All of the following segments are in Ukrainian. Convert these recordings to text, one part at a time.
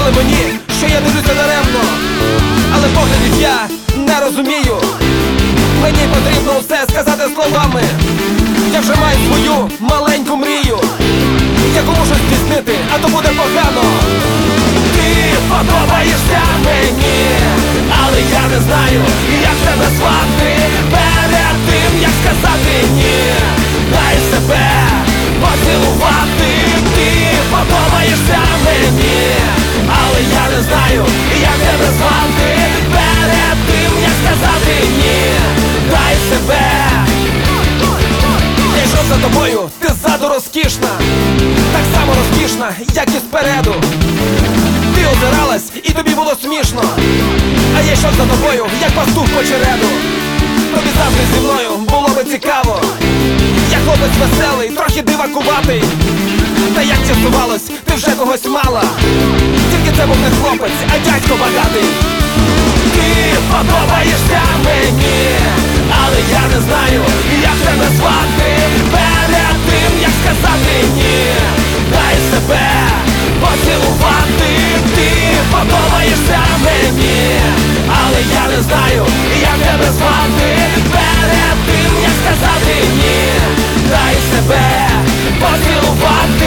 Сказали мені, що я дивлюся даремно, але поглядів я не розумію. Мені потрібно все сказати словами. Я вже маю свою маленьку мрію, яку мушу здійснити, а то буде погано. Тобою, ти ззаду розкішна, так само розкішна, як і спереду. Ти озиралась і тобі було смішно. А я йшов за тобою, як пастух по череду. Тобі завжди зі мною було би цікаво. Я хлопець веселий, трохи дивакуватий. Та як частувалось, ти вже когось мала. Тільки це був не хлопець, а дядько багатий. Ти подобаєшся подобаєшся мені, але я не знаю, як тебе звати. Перед тим, як сказати ні, дай себе поцілувати.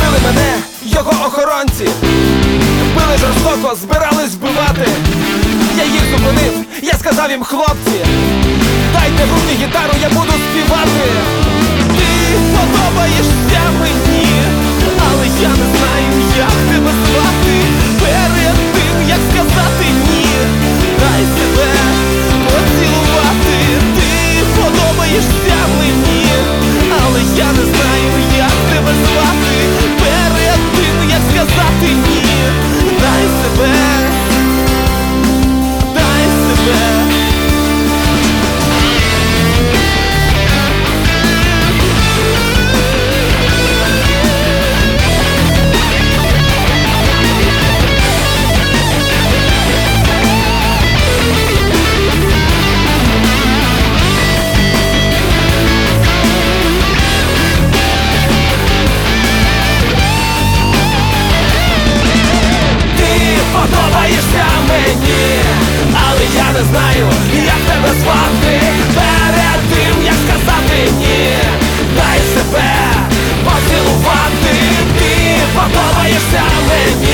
Били мене його охоронці, били жорстоко, збирались вбивати. Я їх зупинив, я сказав їм, хлопці, дайте в руки гітару, я буду співати. Ти подобаєшся мені. довірся мені, але я не знаю, як тебе звати. Перед тим, як сказати ні, дай себе поцілувати, ти подобаєшся мені.